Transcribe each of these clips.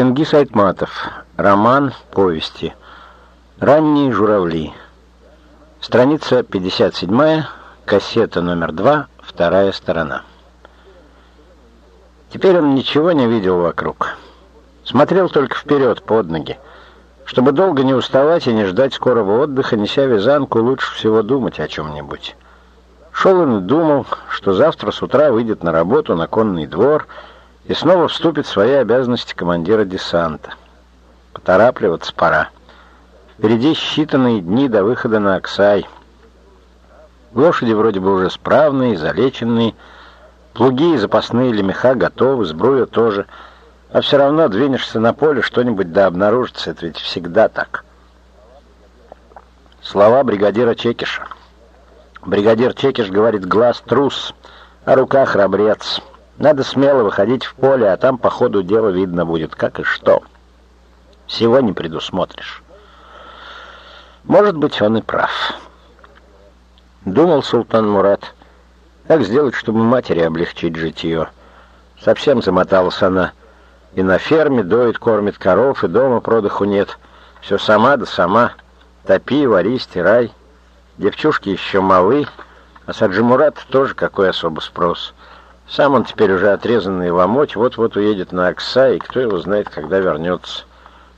Чингис Айтматов. Роман повести. Ранние журавли. Страница 57, кассета номер 2, вторая сторона. Теперь он ничего не видел вокруг. Смотрел только вперед, под ноги. Чтобы долго не уставать и не ждать скорого отдыха, неся вязанку, лучше всего думать о чем-нибудь. Шел он и думал, что завтра с утра выйдет на работу на конный двор и снова вступит в свои обязанности командира десанта. Поторапливаться пора. Впереди считанные дни до выхода на Оксай. Лошади вроде бы уже справные, залеченные, плуги и запасные лемеха готовы, сбруя тоже. А все равно двинешься на поле, что-нибудь да обнаружится, это ведь всегда так. Слова бригадира Чекиша. Бригадир Чекиш говорит «глаз трус, а рука храбрец». Надо смело выходить в поле, а там по ходу дела видно будет, как и что. Всего не предусмотришь. Может быть, он и прав. Думал султан Мурат, как сделать, чтобы матери облегчить житье. Совсем замоталась она. И на ферме доит, кормит коров, и дома продыху нет. Все сама да сама. Топи, вари, стирай. Девчушки еще малы, а Саджимурат тоже какой особо спрос. Сам он теперь уже отрезанный ломоть, вот-вот уедет на Окса, и кто его знает, когда вернется.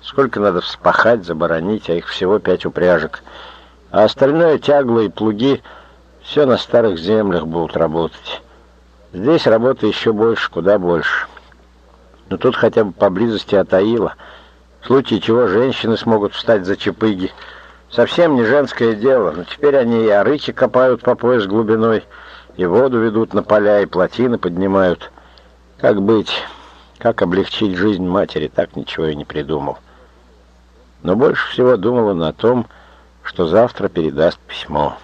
Сколько надо вспахать, заборонить, а их всего пять упряжек. А остальное тягло и плуги все на старых землях будут работать. Здесь работы еще больше, куда больше. Но тут хотя бы поблизости от Аила. В случае чего женщины смогут встать за чепыги, Совсем не женское дело, но теперь они и арыки копают по пояс глубиной, и воду ведут на поля, и плотины поднимают. Как быть, как облегчить жизнь матери, так ничего и не придумал. Но больше всего думал он о том, что завтра передаст письмо.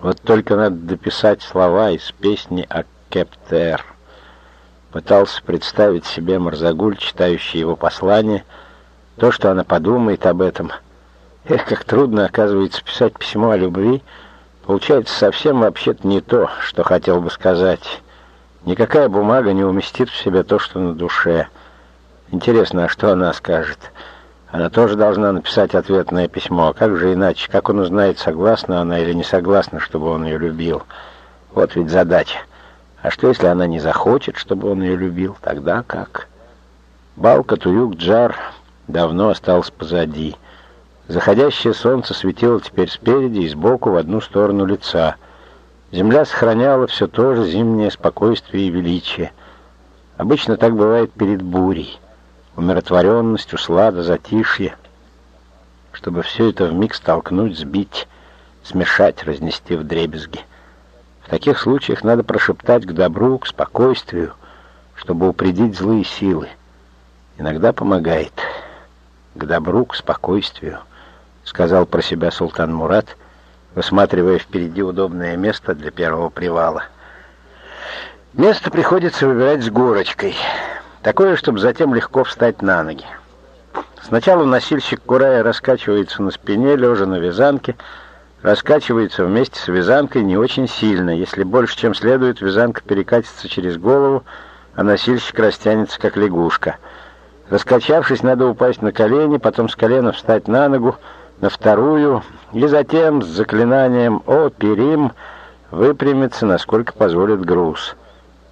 Вот только надо дописать слова из песни о Кептер. Пытался представить себе Марзагуль, читающий его послание, то, что она подумает об этом — Эх, как трудно, оказывается, писать письмо о любви. Получается совсем вообще-то не то, что хотел бы сказать. Никакая бумага не уместит в себе то, что на душе. Интересно, а что она скажет? Она тоже должна написать ответное письмо. А как же иначе? Как он узнает, согласна она или не согласна, чтобы он ее любил? Вот ведь задача. А что, если она не захочет, чтобы он ее любил? Тогда как? Балка, Туюк, Джар давно остался позади. Заходящее солнце светило теперь спереди и сбоку в одну сторону лица. Земля сохраняла все то же зимнее спокойствие и величие. Обычно так бывает перед бурей. Умиротворенность, услада, затишье. Чтобы все это вмиг столкнуть, сбить, смешать, разнести в дребезги. В таких случаях надо прошептать к добру, к спокойствию, чтобы упредить злые силы. Иногда помогает. К добру, к спокойствию —— сказал про себя султан Мурат, высматривая впереди удобное место для первого привала. Место приходится выбирать с горочкой, такое, чтобы затем легко встать на ноги. Сначала носильщик Курая раскачивается на спине, лежа на вязанке, раскачивается вместе с вязанкой не очень сильно. Если больше, чем следует, вязанка перекатится через голову, а носильщик растянется, как лягушка. Раскачавшись, надо упасть на колени, потом с колена встать на ногу, на вторую, и затем с заклинанием «О, перим» выпрямиться, насколько позволит груз.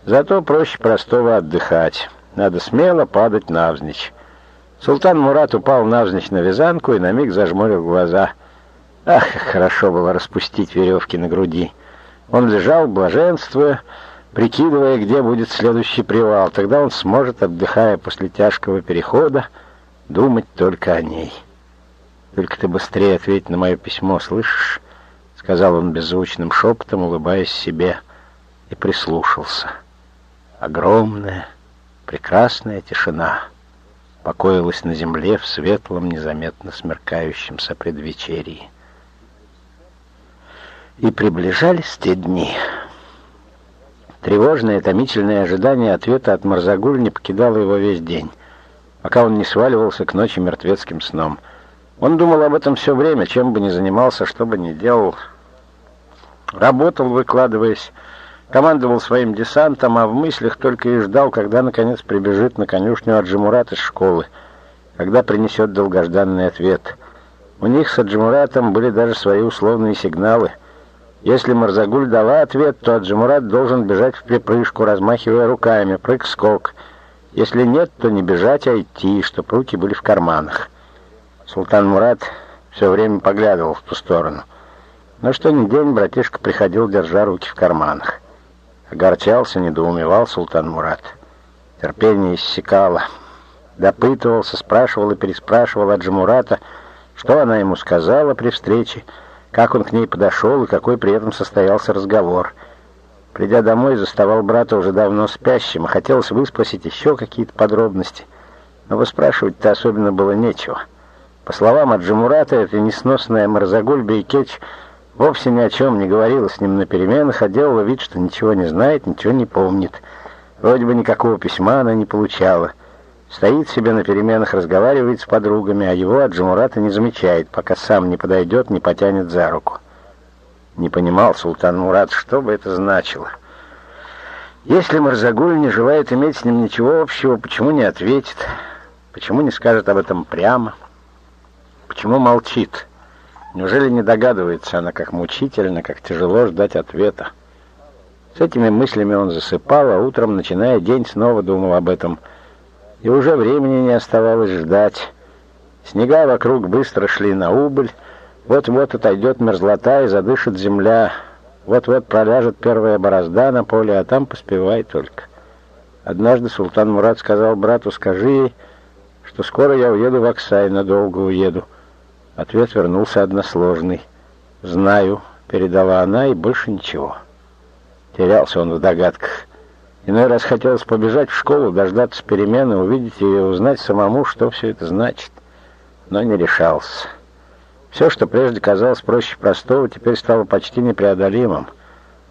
Зато проще простого отдыхать. Надо смело падать навзничь. Султан Мурат упал навзничь на вязанку и на миг зажмурил глаза. Ах, хорошо было распустить веревки на груди. Он лежал, блаженствуя, прикидывая, где будет следующий привал. Тогда он сможет, отдыхая после тяжкого перехода, думать только о ней. Только ты быстрее ответь на мое письмо, слышишь?» — сказал он беззвучным шепотом, улыбаясь себе, и прислушался. Огромная, прекрасная тишина покоилась на земле в светлом, незаметно смеркающемся предвечерии. И приближались те дни. Тревожное, томительное ожидание ответа от Марзагуль не покидало его весь день, пока он не сваливался к ночи мертвецким сном — он думал об этом все время, чем бы ни занимался, что бы ни делал. Работал, выкладываясь, командовал своим десантом, а в мыслях только и ждал, когда наконец прибежит на конюшню Аджимурат из школы, когда принесет долгожданный ответ. У них с Аджимуратом были даже свои условные сигналы. Если Марзагуль дала ответ, то Аджимурат должен бежать в припрыжку, размахивая руками, прыг-скок. Если нет, то не бежать, а идти, чтоб руки были в карманах. Султан Мурат все время поглядывал в ту сторону. Но что ни день братишка приходил, держа руки в карманах. Огорчался, недоумевал султан Мурат. Терпение иссякало. Допытывался, спрашивал и переспрашивал от Джамурата, что она ему сказала при встрече, как он к ней подошел и какой при этом состоялся разговор. Придя домой, заставал брата уже давно спящим, а хотелось выспросить еще какие-то подробности. Но выспрашивать-то особенно было нечего. По словам Аджимурата, эта несносная Марзагуль Бейкеч Вовсе ни о чем не говорила с ним на переменах, а делала вид, что ничего не знает, ничего не помнит. Вроде бы никакого письма она не получала. Стоит себе на переменах, разговаривает с подругами, а его от Джамурата не замечает, пока сам не подойдет, не потянет за руку. Не понимал Султан Мурат, что бы это значило. Если Марзагуль не желает иметь с ним ничего общего, почему не ответит? Почему не скажет об этом прямо? Почему молчит? Неужели не догадывается она, как мучительно, как тяжело ждать ответа? С этими мыслями он засыпал, а утром, начиная день, снова думал об этом. И уже времени не оставалось ждать. Снега вокруг быстро шли на убыль. Вот-вот отойдет мерзлота и задышит земля. Вот-вот проляжет первая борозда на поле, а там поспевай только. Однажды султан Мурат сказал брату, скажи ей, что скоро я уеду в Аксай, надолго уеду. Ответ вернулся односложный. «Знаю», — передала она, и больше ничего. Терялся он в догадках. Иной раз хотелось побежать в школу, дождаться перемены, увидеть ее и узнать самому, что все это значит. Но не решался. Все, что прежде казалось проще простого, теперь стало почти непреодолимым.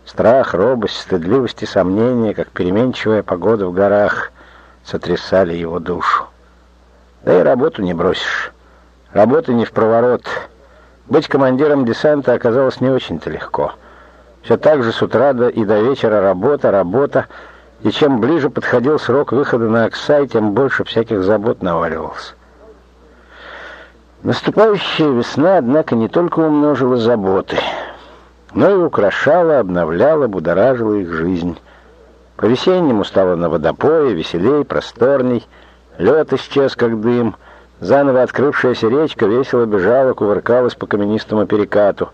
Страх, робость, стыдливость и сомнения, как переменчивая погода в горах, сотрясали его душу. Да и работу не бросишь. Работа не в проворот. Быть командиром десанта оказалось не очень-то легко. Все так же с утра до и до вечера работа, работа, и чем ближе подходил срок выхода на Оксай, тем больше всяких забот наваливалось. Наступающая весна, однако, не только умножила заботы, но и украшала, обновляла, будоражила их жизнь. По-весеннему стало на водопое, веселей, просторней, лед исчез, как дым — Заново открывшаяся речка весело бежала, кувыркалась по каменистому перекату.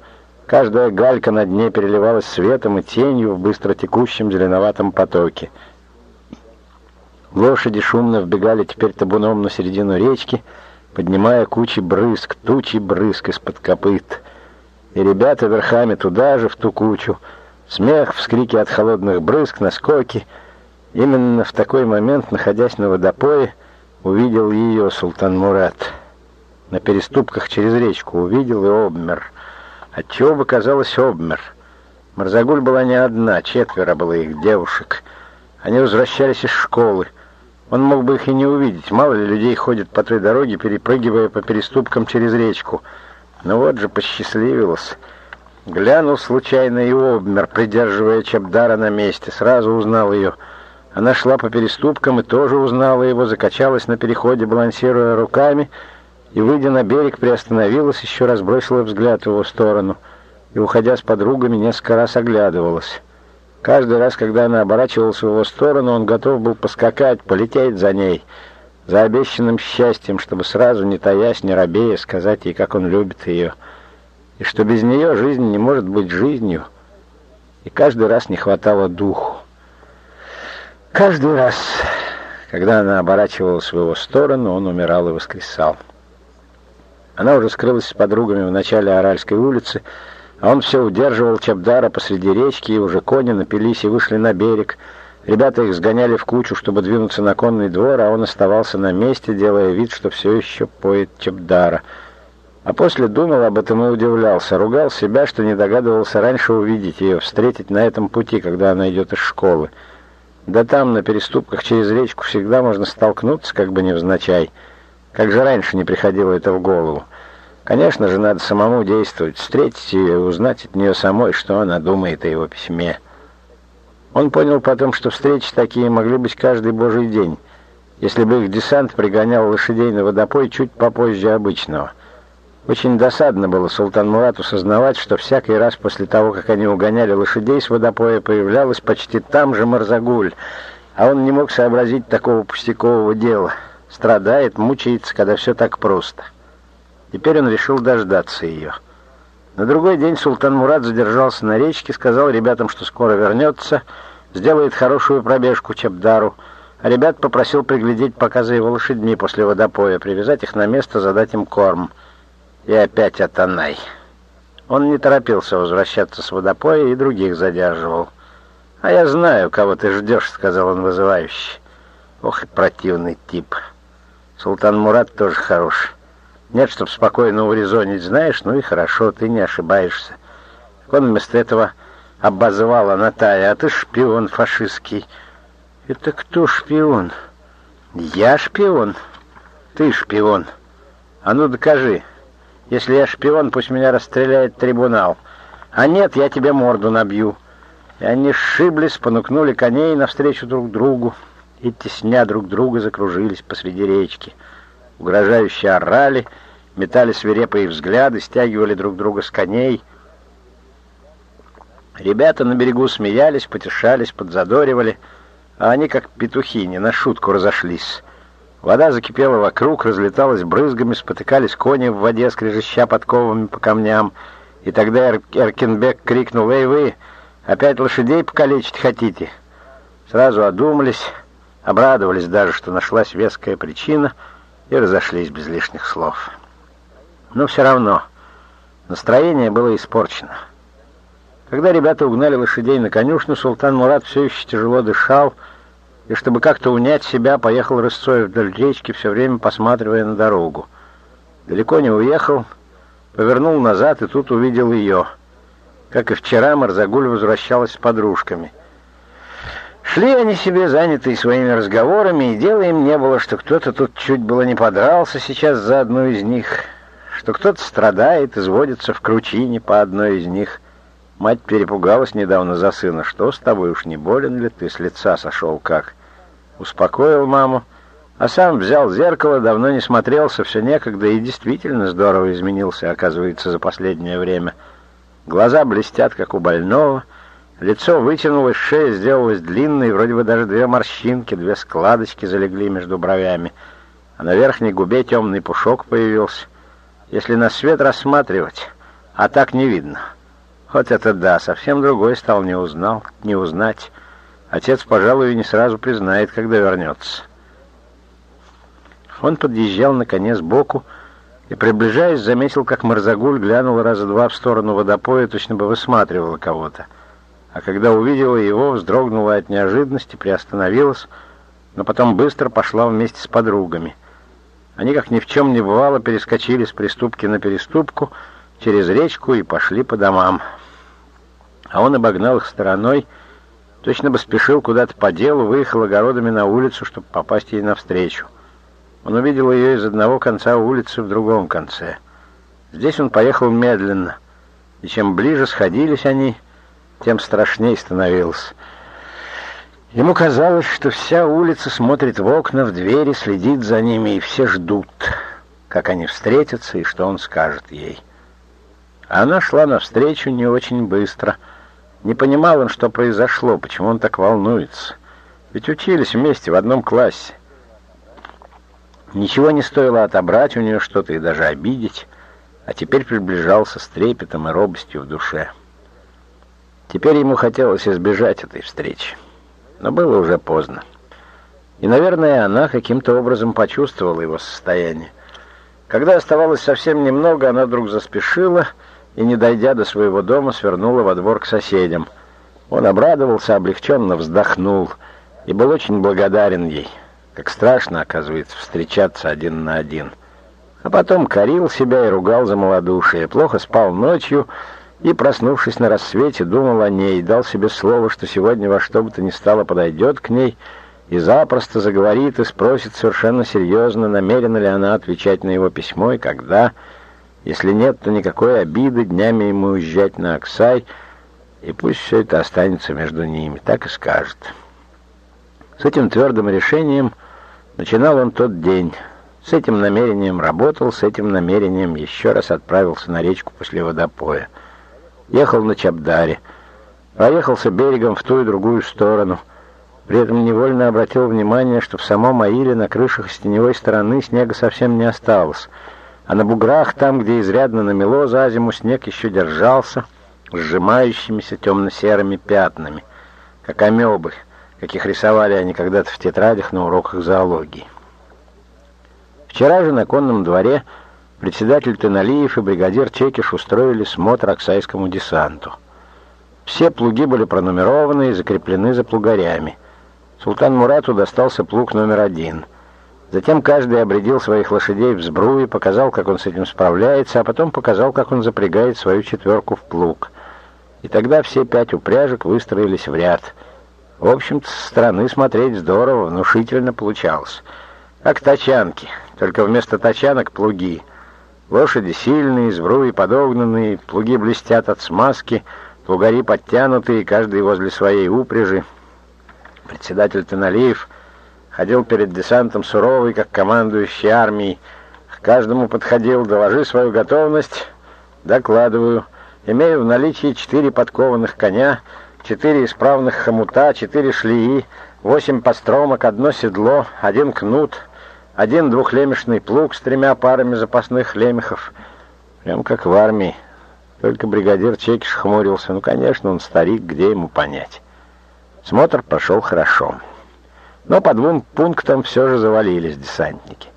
Каждая галька на дне переливалась светом и тенью в быстро текущем зеленоватом потоке. Лошади шумно вбегали теперь табуном на середину речки, поднимая кучи брызг, тучи брызг из-под копыт. И ребята верхами туда же, в ту кучу. Смех, вскрики от холодных брызг, наскоки. Именно в такой момент, находясь на водопое, увидел ее Султан Мурат. На переступках через речку увидел и обмер. Отчего бы казалось обмер? Марзагуль была не одна, четверо было их девушек. Они возвращались из школы. Он мог бы их и не увидеть. Мало ли людей ходит по той дороге, перепрыгивая по переступкам через речку. Но вот же посчастливилось. Глянул случайно и обмер, придерживая Чабдара на месте. Сразу узнал ее — она шла по переступкам и тоже узнала его, закачалась на переходе, балансируя руками, и, выйдя на берег, приостановилась, еще раз бросила взгляд в его сторону и, уходя с подругами, несколько раз оглядывалась. Каждый раз, когда она оборачивалась в его сторону, он готов был поскакать, полететь за ней, за обещанным счастьем, чтобы сразу, не таясь, не робея, сказать ей, как он любит ее, и что без нее жизнь не может быть жизнью, и каждый раз не хватало духу. Каждый раз, когда она оборачивалась в его сторону, он умирал и воскресал. Она уже скрылась с подругами в начале Аральской улицы, а он все удерживал Чабдара посреди речки, и уже кони напились и вышли на берег. Ребята их сгоняли в кучу, чтобы двинуться на конный двор, а он оставался на месте, делая вид, что все еще поет Чабдара. А после думал об этом и удивлялся, ругал себя, что не догадывался раньше увидеть ее, встретить на этом пути, когда она идет из школы. Да там, на переступках через речку, всегда можно столкнуться, как бы невзначай. Как же раньше не приходило это в голову. Конечно же, надо самому действовать, встретить ее и узнать от нее самой, что она думает о его письме. Он понял потом, что встречи такие могли быть каждый божий день, если бы их десант пригонял лошадей на водопой чуть попозже обычного. Очень досадно было Султан Мурату сознавать, что всякий раз после того, как они угоняли лошадей с водопоя, появлялась почти там же Марзагуль, а он не мог сообразить такого пустякового дела. Страдает, мучается, когда все так просто. Теперь он решил дождаться ее. На другой день Султан Мурат задержался на речке, сказал ребятам, что скоро вернется, сделает хорошую пробежку Чабдару, а ребят попросил приглядеть пока за его лошадьми после водопоя, привязать их на место, задать им корм. И опять Атанай. Он не торопился возвращаться с водопоя и других задерживал. «А я знаю, кого ты ждешь», — сказал он вызывающе. «Ох и противный тип. Султан Мурат тоже хорош. Нет, чтоб спокойно урезонить, знаешь, ну и хорошо, ты не ошибаешься. Он вместо этого обозвал Анатая, а ты шпион фашистский. Это кто шпион? Я шпион? Ты шпион. А ну докажи. Если я шпион, пусть меня расстреляет трибунал. А нет, я тебе морду набью. И они сшиблись, понукнули коней навстречу друг другу и, тесня друг друга, закружились посреди речки. Угрожающе орали, метали свирепые взгляды, стягивали друг друга с коней. Ребята на берегу смеялись, потешались, подзадоривали, а они, как петухи, не на шутку разошлись. Вода закипела вокруг, разлеталась брызгами, спотыкались кони в воде, скрежеща подковами по камням. И тогда Эр Эркенбек крикнул «Эй вы, опять лошадей покалечить хотите?» Сразу одумались, обрадовались даже, что нашлась веская причина — и разошлись без лишних слов. Но все равно настроение было испорчено. Когда ребята угнали лошадей на конюшню, султан Мурат все еще тяжело дышал, и чтобы как-то унять себя, поехал рысцой вдоль речки, все время посматривая на дорогу. Далеко не уехал, повернул назад и тут увидел ее. Как и вчера, Марзагуль возвращалась с подружками — Шли они себе, занятые своими разговорами, и дела им не было, что кто-то тут чуть было не подрался сейчас за одну из них, что кто-то страдает, изводится в кручине по одной из них. Мать перепугалась недавно за сына. «Что с тобой, уж не болен ли ты? С лица сошел как?» Успокоил маму, а сам взял зеркало, давно не смотрелся, все некогда, и действительно здорово изменился, оказывается, за последнее время. Глаза блестят, как у больного, — Лицо вытянулось, шея сделалась длинной, вроде бы даже две морщинки, две складочки залегли между бровями, а на верхней губе темный пушок появился. Если на свет рассматривать, а так не видно. Вот это да, совсем другой стал, не узнал, не узнать. Отец, пожалуй, не сразу признает, когда вернется. Он подъезжал, наконец, сбоку, и, приближаясь, заметил, как Марзагуль глянула раза два в сторону водопоя, точно бы высматривала кого-то а когда увидела его, вздрогнула от неожиданности, приостановилась, но потом быстро пошла вместе с подругами. Они, как ни в чем не бывало, перескочили с приступки на переступку через речку и пошли по домам. А он обогнал их стороной, точно бы спешил куда-то по делу, выехал огородами на улицу, чтобы попасть ей навстречу. Он увидел ее из одного конца улицы в другом конце. Здесь он поехал медленно, и чем ближе сходились они, тем страшней становился. Ему казалось, что вся улица смотрит в окна, в двери, следит за ними, и все ждут, как они встретятся и что он скажет ей. Она шла навстречу не очень быстро. Не понимал он, что произошло, почему он так волнуется. Ведь учились вместе в одном классе. Ничего не стоило отобрать у нее что-то и даже обидеть, а теперь приближался с трепетом и робостью в душе. Теперь ему хотелось избежать этой встречи, но было уже поздно. И, наверное, она каким-то образом почувствовала его состояние. Когда оставалось совсем немного, она вдруг заспешила и, не дойдя до своего дома, свернула во двор к соседям. Он обрадовался, облегченно вздохнул и был очень благодарен ей. Как страшно, оказывается, встречаться один на один. А потом корил себя и ругал за малодушие. Плохо спал ночью и, проснувшись на рассвете, думал о ней, дал себе слово, что сегодня во что бы то ни стало подойдет к ней и запросто заговорит и спросит совершенно серьезно, намерена ли она отвечать на его письмо и когда. Если нет, то никакой обиды днями ему уезжать на Оксай, И пусть все это останется между ними, так и скажет. С этим твердым решением начинал он тот день. С этим намерением работал, с этим намерением еще раз отправился на речку после водопоя. Ехал на Чабдаре, проехался берегом в ту и другую сторону. При этом невольно обратил внимание, что в самом Аиле на крышах с теневой стороны снега совсем не осталось, а на буграх, там, где изрядно намело за зиму, снег еще держался, сжимающимися темно-серыми пятнами, как амебы, каких рисовали они когда-то в тетрадях на уроках зоологии. Вчера же на конном дворе председатель Теналиев и бригадир Чекиш устроили смотр оксайскому десанту. Все плуги были пронумерованы и закреплены за плугарями. Султан Мурату достался плуг номер один. Затем каждый обредил своих лошадей в сбруи, показал, как он с этим справляется, а потом показал, как он запрягает свою четверку в плуг. И тогда все пять упряжек выстроились в ряд. В общем-то, со стороны смотреть здорово, внушительно получалось. Как тачанки, только вместо тачанок плуги. Лошади сильные, сбруи подогнанные, плуги блестят от смазки, плугари подтянутые, каждый возле своей упряжи. Председатель Теналиев ходил перед десантом суровый, как командующий армией. К каждому подходил, доложи свою готовность, докладываю. Имею в наличии четыре подкованных коня, четыре исправных хомута, четыре шлии, восемь постромок, одно седло, один кнут, один двухлемешный плуг с тремя парами запасных лемехов. Прям как в армии. Только бригадир Чекиш хмурился. Ну, конечно, он старик, где ему понять. Смотр прошел хорошо. Но по двум пунктам все же завалились десантники.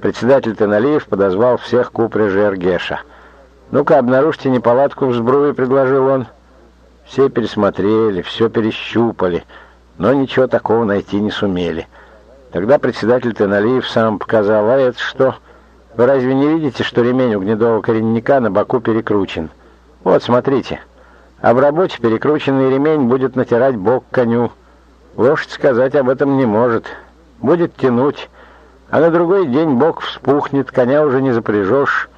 Председатель Теналиев подозвал всех к упряжи Эргеша — «Ну-ка, обнаружьте неполадку в сбруе», — предложил он. Все пересмотрели, все перещупали, но ничего такого найти не сумели. Тогда председатель Теналиев сам показал, а это что? Вы разве не видите, что ремень у гнедого коренника на боку перекручен? Вот, смотрите. В работе перекрученный ремень будет натирать бок коню. Лошадь сказать об этом не может. Будет тянуть, а на другой день бок вспухнет, коня уже не запряжешь.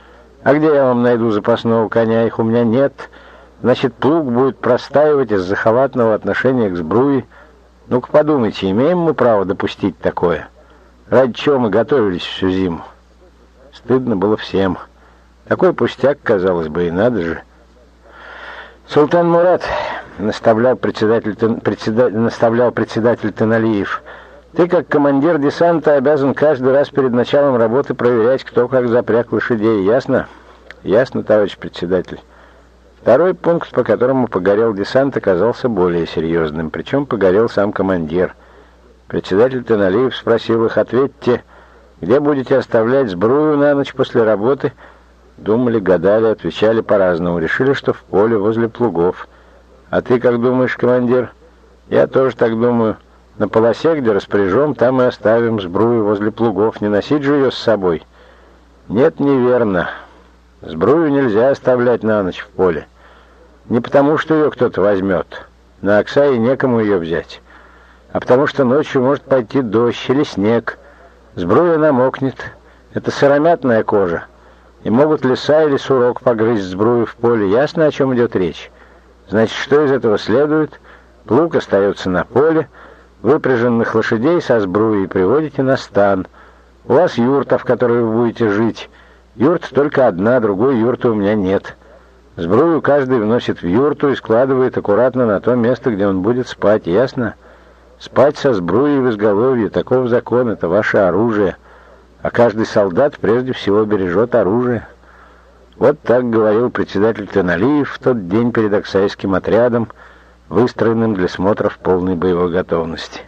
А где я вам найду запасного коня? Их у меня нет. Значит, плуг будет простаивать из-за халатного отношения к сбруе. Ну-ка подумайте, имеем мы право допустить такое? Ради чего мы готовились всю зиму? Стыдно было всем. Такой пустяк, казалось бы, и надо же. Султан Мурат, наставлял председатель, председатель, наставлял председатель Таналиев, ты, как командир десанта, обязан каждый раз перед началом работы проверять, кто как запряг лошадей. Ясно? Ясно, товарищ председатель. Второй пункт, по которому погорел десант, оказался более серьезным. Причем погорел сам командир. Председатель Теналиев спросил их, ответьте, где будете оставлять сбрую на ночь после работы? Думали, гадали, отвечали по-разному. Решили, что в поле возле плугов. А ты как думаешь, командир? Я тоже так думаю. На полосе, где распоряжем, там и оставим сбрую возле плугов. Не носить же ее с собой. Нет, неверно. Сбрую нельзя оставлять на ночь в поле. Не потому, что ее кто-то возьмет. На Оксае некому ее взять. А потому, что ночью может пойти дождь или снег. Сбруя намокнет. Это сыромятная кожа. И могут лиса или сурок погрызть сбрую в поле. Ясно, о чем идет речь? Значит, что из этого следует? Плуг остается на поле, выпряженных лошадей со сбруей приводите на стан. У вас юрта, в которой вы будете жить. Юрта только одна, другой юрты у меня нет. Сбрую каждый вносит в юрту и складывает аккуратно на то место, где он будет спать, ясно? Спать со сбруей в изголовье, таков закон, это ваше оружие. А каждый солдат прежде всего бережет оружие. Вот так говорил председатель Теналиев в тот день перед Оксайским отрядом, выстроенным для смотра в полной боевой готовности.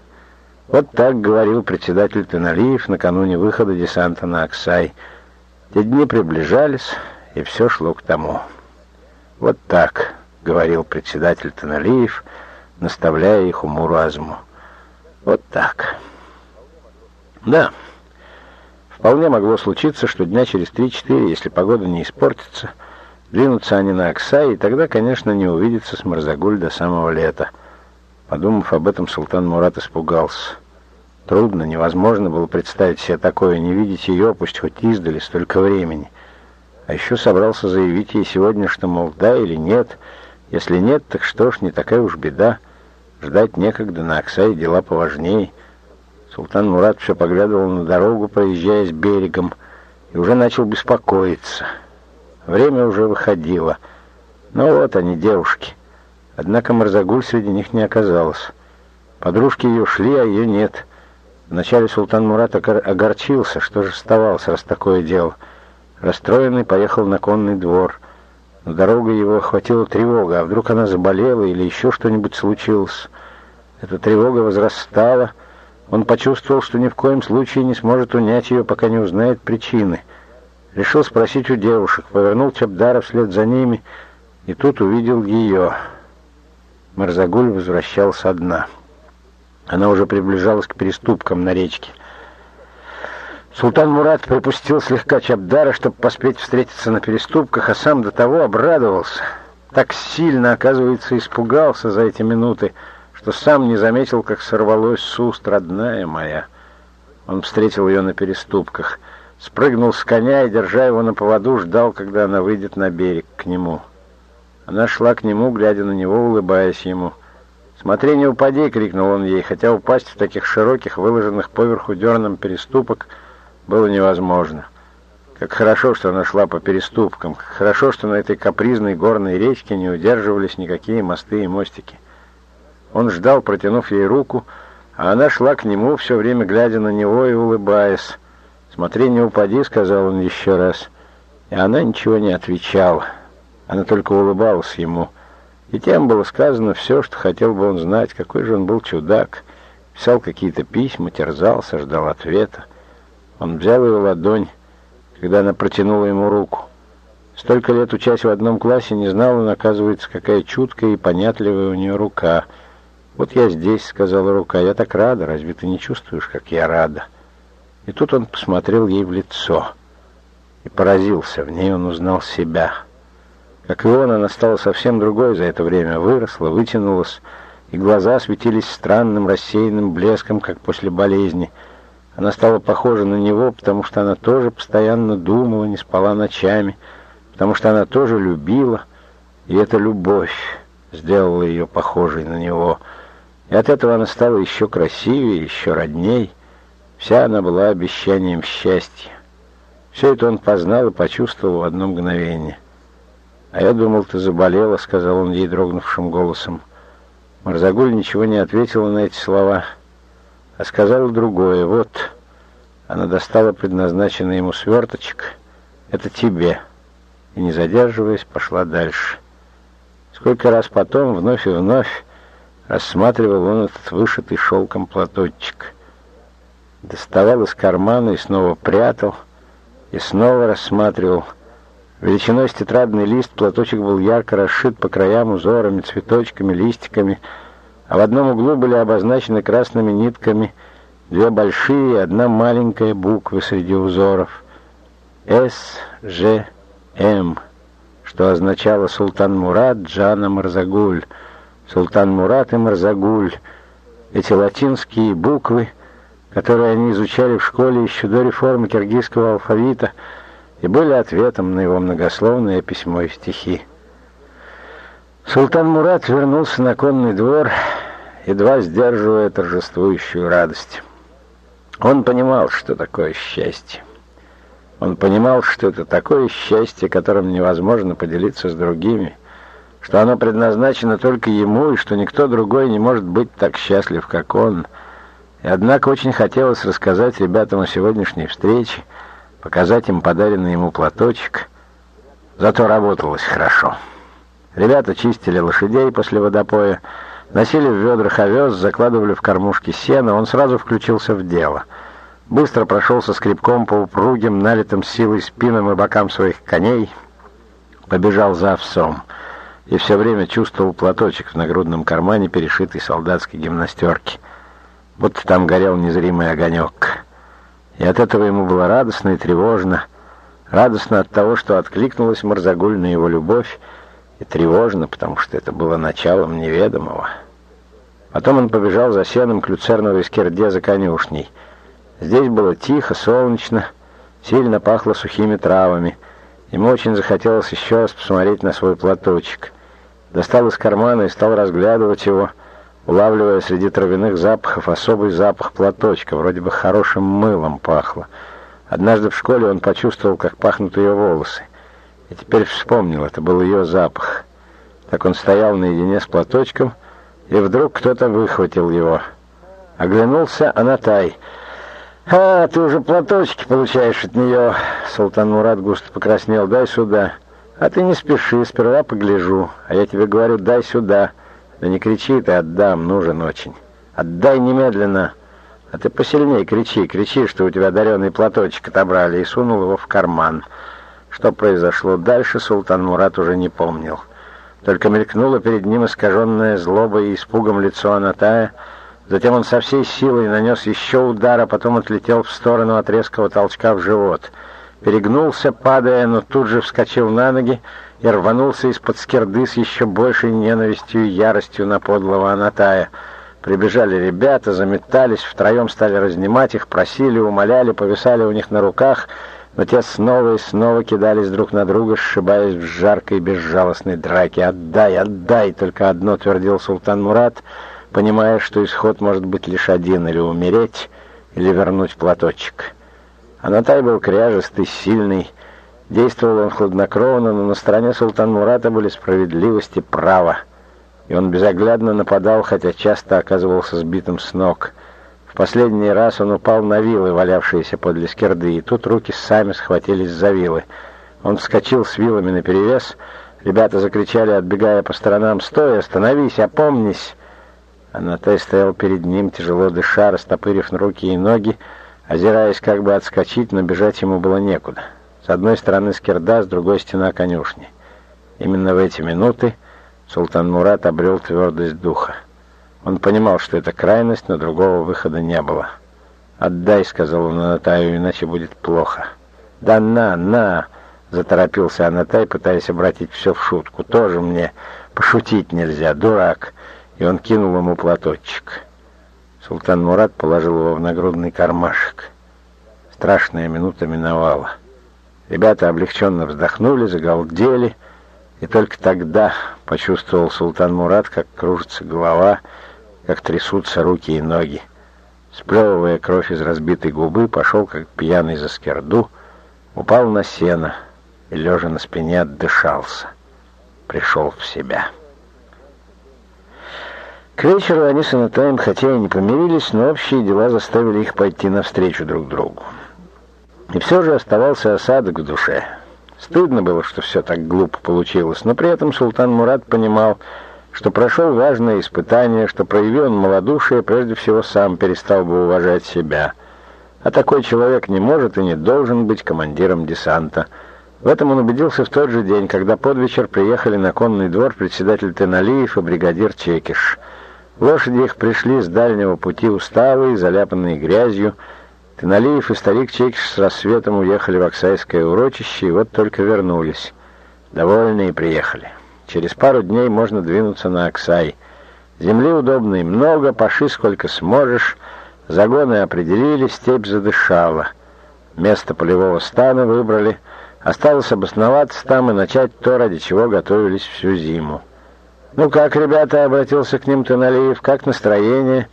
Вот так говорил председатель Теналиев накануне выхода десанта на Аксай. Те дни приближались, и все шло к тому. Вот так говорил председатель Теналиев, наставляя их уму-разуму. Вот так. Да, вполне могло случиться, что дня через три-четыре, если погода не испортится, Двинутся они на Оксай, и тогда, конечно, не увидится с Марзагуль до самого лета. Подумав об этом, султан Мурат испугался. Трудно, невозможно было представить себе такое, не видеть ее, пусть хоть издали, столько времени. А еще собрался заявить ей сегодня, что, мол, да или нет, Если нет, так что ж, не такая уж беда. Ждать некогда, на Оксае дела поважнее. Султан Мурат все поглядывал на дорогу, проезжая с берегом, и уже начал беспокоиться. Время уже выходило. Ну вот они, девушки. Однако Марзагуль среди них не оказалось. Подружки ее шли, а ее нет. Вначале Султан Мурат огорчился, что же оставался, раз такое дело. Расстроенный поехал на конный двор. Но дорога его охватила тревога, а вдруг она заболела или еще что-нибудь случилось. Эта тревога возрастала. Он почувствовал, что ни в коем случае не сможет унять ее, пока не узнает причины. Решил спросить у девушек, повернул Чабдара вслед за ними, и тут увидел ее. Марзагуль возвращался одна. Она уже приближалась к переступкам на речке. Султан Мурат припустил слегка Чабдара, чтобы поспеть встретиться на переступках, а сам до того обрадовался. Так сильно, оказывается, испугался за эти минуты, что сам не заметил, как сорвалось с уст родная моя. Он встретил ее на переступках, спрыгнул с коня и, держа его на поводу, ждал, когда она выйдет на берег к нему. Она шла к нему, глядя на него, улыбаясь ему. «Смотри, не упади!» — крикнул он ей, хотя упасть в таких широких, выложенных поверху дерном переступок — было невозможно. Как хорошо, что она шла по переступкам, как хорошо, что на этой капризной горной речке не удерживались никакие мосты и мостики. Он ждал, протянув ей руку, а она шла к нему, все время глядя на него и улыбаясь. «Смотри, не упади», — сказал он еще раз. И она ничего не отвечала. Она только улыбалась ему. И тем было сказано все, что хотел бы он знать, какой же он был чудак. Писал какие-то письма, терзался, ждал ответа. Он взял ее ладонь, когда она протянула ему руку. Столько лет учась в одном классе, не знал он, оказывается, какая чуткая и понятливая у нее рука. «Вот я здесь», — сказала рука, — «я так рада, разве ты не чувствуешь, как я рада?» И тут он посмотрел ей в лицо и поразился, в ней он узнал себя. Как и он, она стала совсем другой за это время, выросла, вытянулась, и глаза светились странным рассеянным блеском, как после болезни — она стала похожа на него, потому что она тоже постоянно думала, не спала ночами, потому что она тоже любила, и эта любовь сделала ее похожей на него. И от этого она стала еще красивее, еще родней. Вся она была обещанием счастья. Все это он познал и почувствовал в одно мгновение. «А я думал, ты заболела», — сказал он ей дрогнувшим голосом. Марзагуль ничего не ответила на эти слова — а сказала другое. Вот, она достала предназначенный ему сверточек. Это тебе. И, не задерживаясь, пошла дальше. Сколько раз потом, вновь и вновь, рассматривал он этот вышитый шелком платочек. Доставал из кармана и снова прятал, и снова рассматривал. Величиной с тетрадный лист платочек был ярко расшит по краям узорами, цветочками, листиками, а в одном углу были обозначены красными нитками две большие и одна маленькая буквы среди узоров. С, Ж, М, что означало «Султан Мурат Джана Марзагуль». Султан Мурат и Марзагуль. Эти латинские буквы, которые они изучали в школе еще до реформы киргизского алфавита, и были ответом на его многословное письмо и стихи. Султан Мурат вернулся на конный двор, едва сдерживая торжествующую радость. Он понимал, что такое счастье. Он понимал, что это такое счастье, которым невозможно поделиться с другими, что оно предназначено только ему, и что никто другой не может быть так счастлив, как он. И однако очень хотелось рассказать ребятам о сегодняшней встрече, показать им подаренный ему платочек. Зато работалось хорошо. Ребята чистили лошадей после водопоя, носили в ведрах овес, закладывали в кормушки сено, он сразу включился в дело. Быстро прошелся скребком по упругим, налитым силой спинам и бокам своих коней, побежал за овсом и все время чувствовал платочек в нагрудном кармане, перешитый солдатской гимнастерки. Будто там горел незримый огонек. И от этого ему было радостно и тревожно. Радостно от того, что откликнулась Марзагуль на его любовь, и тревожно, потому что это было началом неведомого. Потом он побежал за сеном к люцерновой скирде за конюшней. Здесь было тихо, солнечно, сильно пахло сухими травами. Ему очень захотелось еще раз посмотреть на свой платочек. Достал из кармана и стал разглядывать его, улавливая среди травяных запахов особый запах платочка, вроде бы хорошим мылом пахло. Однажды в школе он почувствовал, как пахнут ее волосы. И теперь вспомнил, это был ее запах. Так он стоял наедине с платочком, и вдруг кто-то выхватил его. Оглянулся Анатай. «А, ты уже платочки получаешь от нее!» Султан Мурат густо покраснел. «Дай сюда!» «А ты не спеши, сперва погляжу. А я тебе говорю, дай сюда!» «Да не кричи ты, отдам, нужен очень!» «Отдай немедленно!» «А ты посильнее кричи, кричи, что у тебя даренный платочек отобрали!» И сунул его в карман. Что произошло дальше, Султан Мурат уже не помнил. Только мелькнуло перед ним искаженное злобой и испугом лицо Анатая, Затем он со всей силой нанес еще удар, а потом отлетел в сторону от резкого толчка в живот. Перегнулся, падая, но тут же вскочил на ноги и рванулся из-под скирды с еще большей ненавистью и яростью на подлого Анатая. Прибежали ребята, заметались, втроем стали разнимать их, просили, умоляли, повисали у них на руках, но те снова и снова кидались друг на друга, сшибаясь в жаркой безжалостной драке. «Отдай, отдай!» — только одно твердил султан Мурат — понимая, что исход может быть лишь один, или умереть, или вернуть платочек. Анатай был кряжестый, сильный, действовал он хладнокровно, но на стороне султан Мурата были справедливость и право, и он безоглядно нападал, хотя часто оказывался сбитым с ног. В последний раз он упал на вилы, валявшиеся подле скирды, и тут руки сами схватились за вилы. Он вскочил с вилами наперевес, ребята закричали, отбегая по сторонам, «Стой, остановись, опомнись!» Анатай стоял перед ним, тяжело дыша, растопырив руки и ноги, озираясь как бы отскочить, но бежать ему было некуда. С одной стороны скирда, с другой стена конюшни. Именно в эти минуты Султан Мурат обрел твердость духа. Он понимал, что это крайность, но другого выхода не было. «Отдай», — сказал он Анатаю, — «иначе будет плохо». «Да на, на!» — заторопился Анатай, пытаясь обратить все в шутку. «Тоже мне пошутить нельзя, дурак!» и он кинул ему платочек. Султан Мурат положил его в нагрудный кармашек. Страшная минута миновала. Ребята облегченно вздохнули, загалдели, и только тогда почувствовал Султан Мурат, как кружится голова, как трясутся руки и ноги. Сплевывая кровь из разбитой губы, пошел, как пьяный за скирду, упал на сено и, лежа на спине, отдышался. Пришел в себя. К вечеру они с Анатолием, хотя и не помирились, но общие дела заставили их пойти навстречу друг другу. И все же оставался осадок в душе. Стыдно было, что все так глупо получилось, но при этом Султан Мурат понимал, что прошел важное испытание, что проявил он малодушие, прежде всего сам перестал бы уважать себя. А такой человек не может и не должен быть командиром десанта. В этом он убедился в тот же день, когда под вечер приехали на конный двор председатель Теналиев и бригадир Чекиш – Лошади их пришли с дальнего пути усталые, заляпанные грязью. Теналиев и старик Чекиш с рассветом уехали в Оксайское урочище и вот только вернулись. Довольные приехали. Через пару дней можно двинуться на Оксай. Земли удобной много, паши сколько сможешь. Загоны определили, степь задышала. Место полевого стана выбрали. Осталось обосноваться там и начать то, ради чего готовились всю зиму. «Ну как, ребята?» — обратился к ним Таналиев. «Как настроение?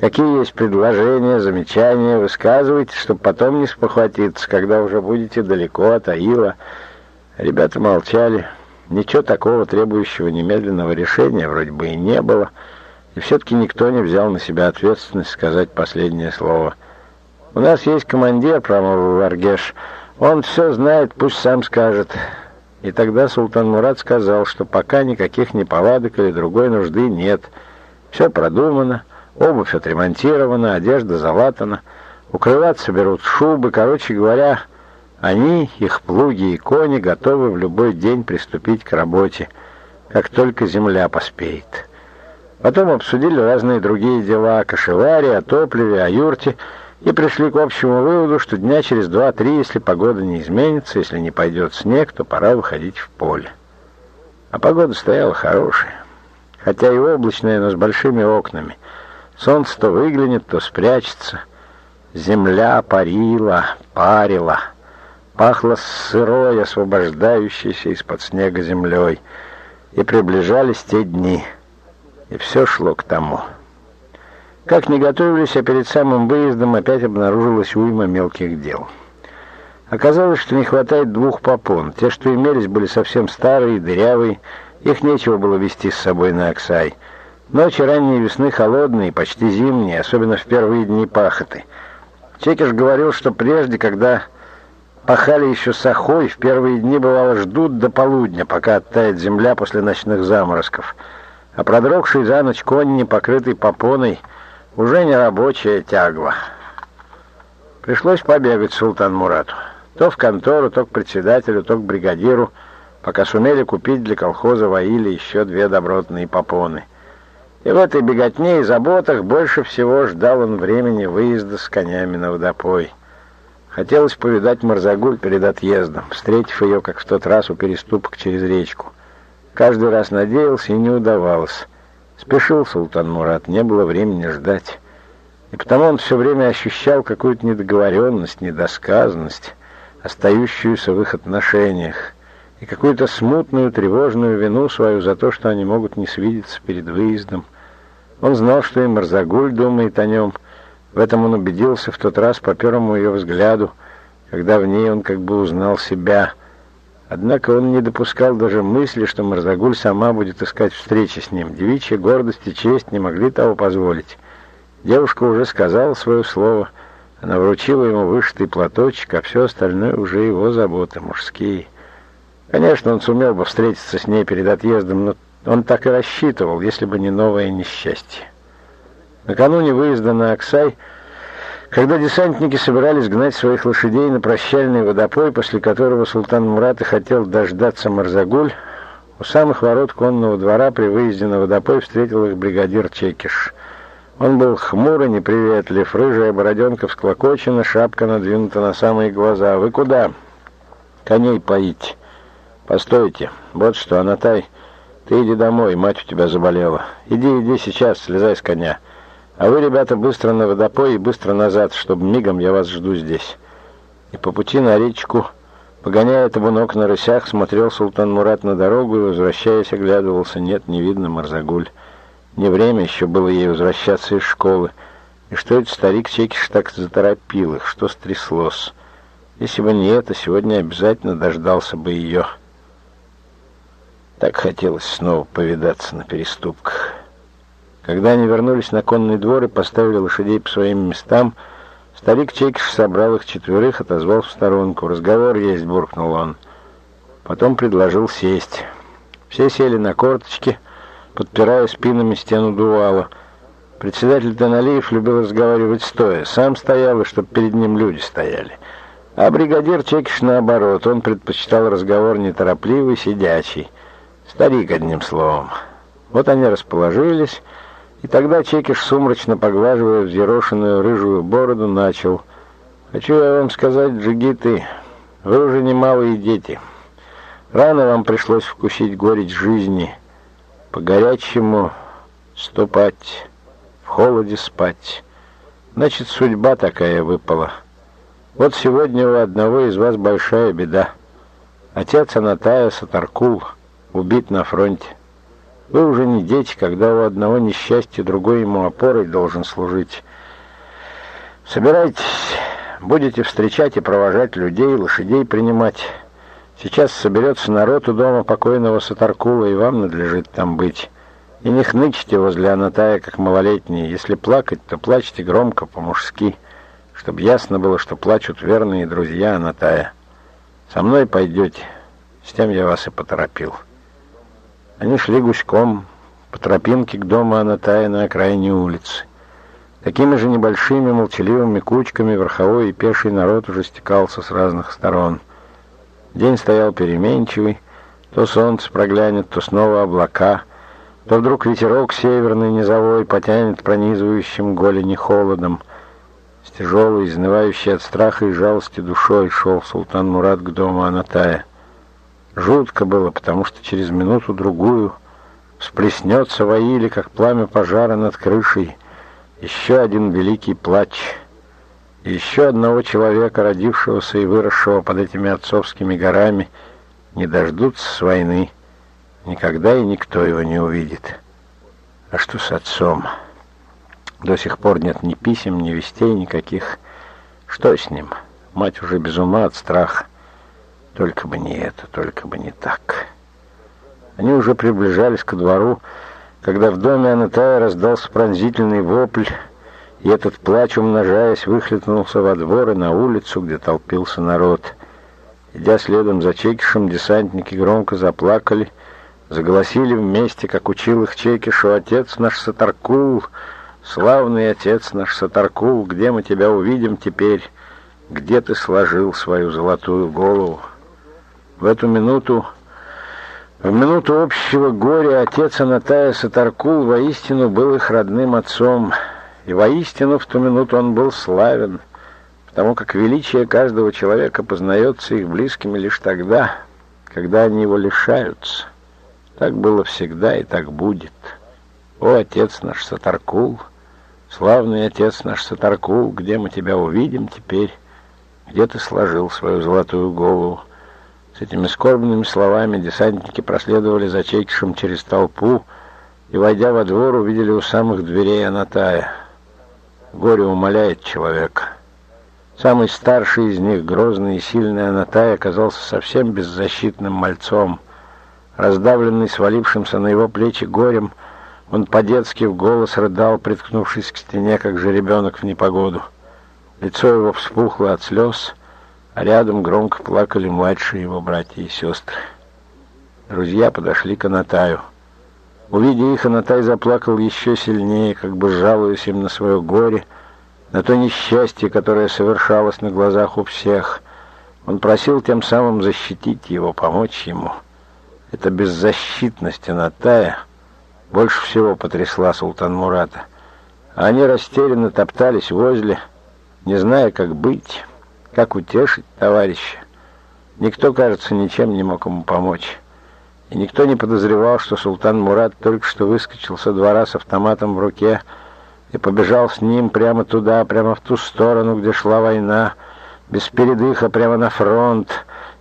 Какие есть предложения, замечания? Высказывайте, чтобы потом не спохватиться, когда уже будете далеко от Аила». Ребята молчали. Ничего такого, требующего немедленного решения, вроде бы и не было. И все-таки никто не взял на себя ответственность сказать последнее слово. «У нас есть командир», — промолвил Варгеш. «Он все знает, пусть сам скажет». И тогда султан Мурат сказал, что пока никаких неполадок или другой нужды нет. Все продумано, обувь отремонтирована, одежда залатана, укрываться берут шубы. Короче говоря, они, их плуги и кони готовы в любой день приступить к работе, как только земля поспеет. Потом обсудили разные другие дела о кошеваре, о топливе, о юрте, и пришли к общему выводу, что дня через два-три, если погода не изменится, если не пойдет снег, то пора выходить в поле. А погода стояла хорошая, хотя и облачная, но с большими окнами. Солнце то выглянет, то спрячется. Земля парила, парила, пахло сырой, освобождающейся из-под снега землей. И приближались те дни, и все шло к тому. Как не готовились, а перед самым выездом опять обнаружилась уйма мелких дел. Оказалось, что не хватает двух попон. Те, что имелись, были совсем старые, дырявые, их нечего было вести с собой на Оксай. Ночи ранней весны холодные, почти зимние, особенно в первые дни пахоты. Чекиш говорил, что прежде, когда пахали еще с охой, в первые дни, бывало, ждут до полудня, пока оттает земля после ночных заморозков. А продрогший за ночь конь, не покрытый попоной, уже не рабочая тягла. Пришлось побегать Султан Мурату. То в контору, то к председателю, то к бригадиру, пока сумели купить для колхоза Ваили еще две добротные попоны. И в этой беготне и заботах больше всего ждал он времени выезда с конями на водопой. Хотелось повидать Марзагуль перед отъездом, встретив ее, как в тот раз у переступок через речку. Каждый раз надеялся и не удавалось. Спешил Султан Мурат, не было времени ждать. И потому он все время ощущал какую-то недоговоренность, недосказанность, остающуюся в их отношениях, и какую-то смутную, тревожную вину свою за то, что они могут не свидеться перед выездом. Он знал, что и Марзагуль думает о нем. В этом он убедился в тот раз по первому ее взгляду, когда в ней он как бы узнал себя. Однако он не допускал даже мысли, что Марзагуль сама будет искать встречи с ним. Девичья гордость и честь не могли того позволить. Девушка уже сказала свое слово. Она вручила ему вышитый платочек, а все остальное уже его заботы, мужские. Конечно, он сумел бы встретиться с ней перед отъездом, но он так и рассчитывал, если бы не новое несчастье. Накануне выезда на Оксай, когда десантники собирались гнать своих лошадей на прощальный водопой, после которого султан Мурат и хотел дождаться Марзагуль, у самых ворот конного двора при выезде на водопой встретил их бригадир Чекиш. Он был хмур и неприветлив, рыжая бороденка всклокочена, шапка надвинута на самые глаза. «Вы куда?» «Коней поить». «Постойте, вот что, Анатай, ты иди домой, мать у тебя заболела. Иди, иди сейчас, слезай с коня. А вы, ребята, быстро на водопой и быстро назад, чтобы мигом я вас жду здесь». И по пути на речку, погоняя табунок на рысях, смотрел Султан Мурат на дорогу и, возвращаясь, оглядывался. Нет, не видно Марзагуль. Не время еще было ей возвращаться из школы. И что этот старик Чекиш так заторопил их, что стряслось? Если бы не это, сегодня обязательно дождался бы ее. Так хотелось снова повидаться на переступках. Когда они вернулись на конный двор и поставили лошадей по своим местам, старик Чекиш собрал их четверых, отозвал в сторонку. «Разговор есть», — буркнул он. Потом предложил сесть. Все сели на корточки, подпирая спинами стену дувала. Председатель Таналиев любил разговаривать стоя. Сам стоял, и чтобы перед ним люди стояли. А бригадир Чекиш наоборот. Он предпочитал разговор неторопливый, сидячий. Старик, одним словом. Вот они расположились, и тогда Чекиш, сумрачно поглаживая взъерошенную рыжую бороду, начал. «Хочу я вам сказать, джигиты, вы уже немалые дети. Рано вам пришлось вкусить горечь жизни, по-горячему ступать, в холоде спать. Значит, судьба такая выпала. Вот сегодня у одного из вас большая беда. Отец Анатая Сатаркул — убит на фронте. Вы уже не дети, когда у одного несчастья другой ему опорой должен служить. Собирайтесь, будете встречать и провожать людей, лошадей принимать. Сейчас соберется народ у дома покойного Сатаркула, и вам надлежит там быть. И не хнычьте возле Анатая, как малолетние. Если плакать, то плачьте громко, по-мужски, чтобы ясно было, что плачут верные друзья Анатая. Со мной пойдете, с тем я вас и поторопил». Они шли гуськом по тропинке к дому Анатая на окраине улицы. Такими же небольшими молчаливыми кучками верховой и пеший народ уже стекался с разных сторон. День стоял переменчивый, то солнце проглянет, то снова облака, то вдруг ветерок северный низовой потянет пронизывающим голени холодом. С тяжелой, изнывающей от страха и жалости душой шел султан Мурат к дому Анатая. Жутко было, потому что через минуту-другую всплеснется в Аиле, как пламя пожара над крышей, еще один великий плач, еще одного человека, родившегося и выросшего под этими отцовскими горами, не дождутся с войны, никогда и никто его не увидит. А что с отцом? До сих пор нет ни писем, ни вестей никаких. Что с ним? Мать уже без ума от страха. Только бы не это, только бы не так. Они уже приближались ко двору, когда в доме Анатая раздался пронзительный вопль, и этот плач, умножаясь, выхлетнулся во двор и на улицу, где толпился народ. Идя следом за Чекишем, десантники громко заплакали, заголосили вместе, как учил их Чекишу, «Отец наш Сатаркул, славный отец наш Сатаркул, где мы тебя увидим теперь? Где ты сложил свою золотую голову?» В эту минуту, в минуту общего горя, отец Анатая Сатаркул воистину был их родным отцом, и воистину в ту минуту он был славен, потому как величие каждого человека познается их близкими лишь тогда, когда они его лишаются. Так было всегда и так будет. О, отец наш Сатаркул, славный отец наш Сатаркул, где мы тебя увидим теперь? Где ты сложил свою золотую голову? С этими скорбными словами десантники проследовали за Чекишем через толпу и, войдя во двор, увидели у самых дверей Анатая. Горе умоляет человека. Самый старший из них, грозный и сильный Анатай, оказался совсем беззащитным мальцом. Раздавленный свалившимся на его плечи горем, он по-детски в голос рыдал, приткнувшись к стене, как же ребенок в непогоду. Лицо его вспухло от слез, а рядом громко плакали младшие его братья и сестры. Друзья подошли к Анатаю. Увидя их, Анатай заплакал еще сильнее, как бы жалуясь им на свое горе, на то несчастье, которое совершалось на глазах у всех. Он просил тем самым защитить его, помочь ему. Эта беззащитность Анатая больше всего потрясла султан Мурата. Они растерянно топтались возле, не зная, как быть. Как утешить товарища? Никто, кажется, ничем не мог ему помочь. И никто не подозревал, что султан Мурат только что выскочил со двора с автоматом в руке и побежал с ним прямо туда, прямо в ту сторону, где шла война, без передыха прямо на фронт,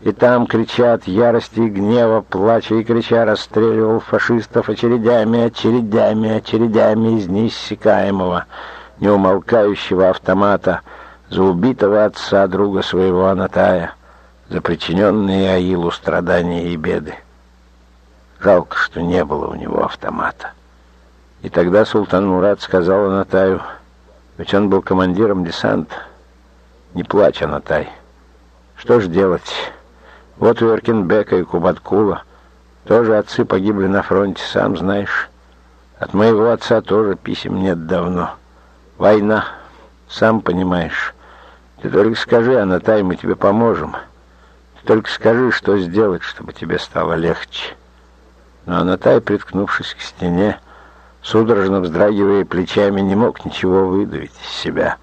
и там, крича от ярости и гнева, плача и крича, расстреливал фашистов очередями, очередями, очередями из неиссякаемого, неумолкающего автомата — за убитого отца друга своего Анатая, за причиненные Аилу страдания и беды. Жалко, что не было у него автомата. И тогда султан Мурат сказал Анатаю, ведь он был командиром десанта, «Не плачь, Анатай. Что ж делать? Вот у Эркинбека и Кубаткула тоже отцы погибли на фронте, сам знаешь. От моего отца тоже писем нет давно. Война, сам понимаешь». Ты только скажи, Анатай, мы тебе поможем. Ты только скажи, что сделать, чтобы тебе стало легче. Но Анатай, приткнувшись к стене, судорожно вздрагивая плечами, не мог ничего выдавить из себя.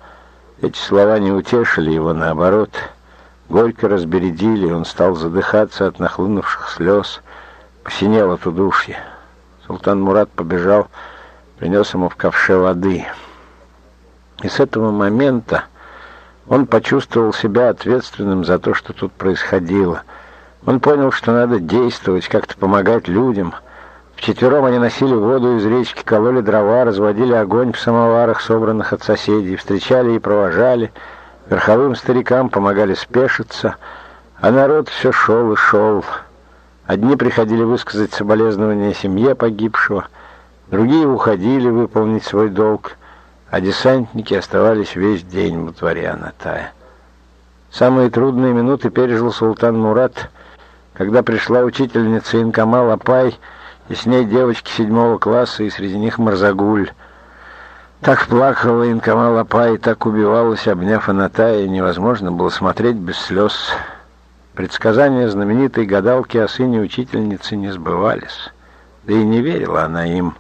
Эти слова не утешили его, наоборот, горько разбередили, он стал задыхаться от нахлынувших слез, посинел от удушья. Султан Мурат побежал, принес ему в ковше воды. И с этого момента он почувствовал себя ответственным за то, что тут происходило. Он понял, что надо действовать, как-то помогать людям. Вчетвером они носили воду из речки, кололи дрова, разводили огонь в самоварах, собранных от соседей, встречали и провожали. Верховым старикам помогали спешиться, а народ все шел и шел. Одни приходили высказать соболезнования семье погибшего, другие уходили выполнить свой долг — а десантники оставались весь день во дворе Анатая. Самые трудные минуты пережил султан Мурат, когда пришла учительница Инкамал Апай, и с ней девочки седьмого класса, и среди них Марзагуль. Так плакала Инкамал Апай, так убивалась, обняв Анатая, невозможно было смотреть без слез. Предсказания знаменитой гадалки о сыне учительницы не сбывались, да и не верила она им.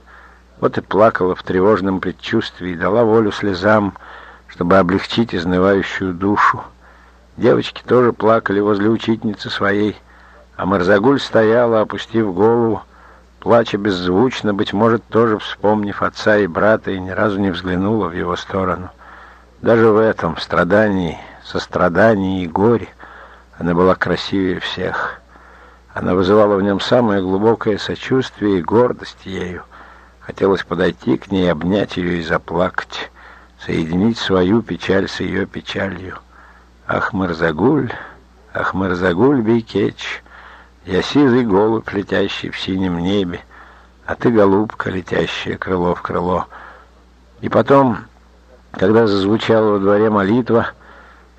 Вот и плакала в тревожном предчувствии, дала волю слезам, чтобы облегчить изнывающую душу. Девочки тоже плакали возле учительницы своей, а Марзагуль стояла, опустив голову, плача беззвучно, быть может, тоже вспомнив отца и брата, и ни разу не взглянула в его сторону. Даже в этом страдании, сострадании и горе она была красивее всех. Она вызывала в нем самое глубокое сочувствие и гордость ею. Хотелось подойти к ней, обнять ее и заплакать, соединить свою печаль с ее печалью. Ах, Марзагуль, ах, Марзагуль Бейкеч, я сизый голубь, летящий в синем небе, а ты голубка, летящая крыло в крыло. И потом, когда зазвучала во дворе молитва,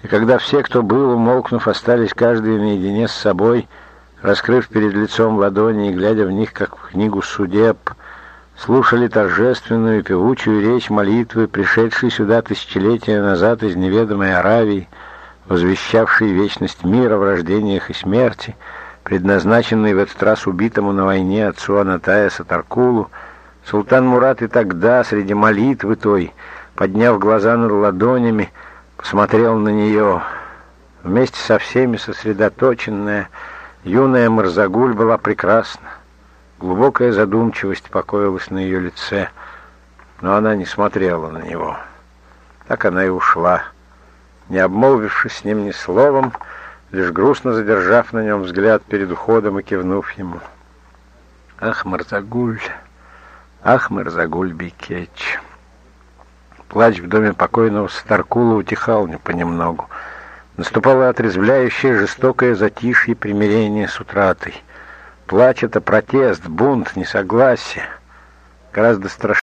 и когда все, кто был, умолкнув, остались каждый наедине с собой, раскрыв перед лицом ладони и глядя в них, как в книгу судеб, слушали торжественную певучую речь молитвы, пришедшей сюда тысячелетия назад из неведомой Аравии, возвещавшей вечность мира в рождениях и смерти, предназначенной в этот раз убитому на войне отцу Анатая Сатаркулу, султан Мурат и тогда, среди молитвы той, подняв глаза над ладонями, посмотрел на нее. Вместе со всеми сосредоточенная, юная Марзагуль была прекрасна. Глубокая задумчивость покоилась на ее лице, но она не смотрела на него. Так она и ушла, не обмолвившись с ним ни словом, лишь грустно задержав на нем взгляд перед уходом и кивнув ему. «Ах, Марзагуль! Ах, Марзагуль Бикеч!» Плач в доме покойного Старкула утихал не понемногу. Наступало отрезвляющее, жестокое затишье примирение с утратой. Плач — это протест, бунт, несогласие. Гораздо страшнее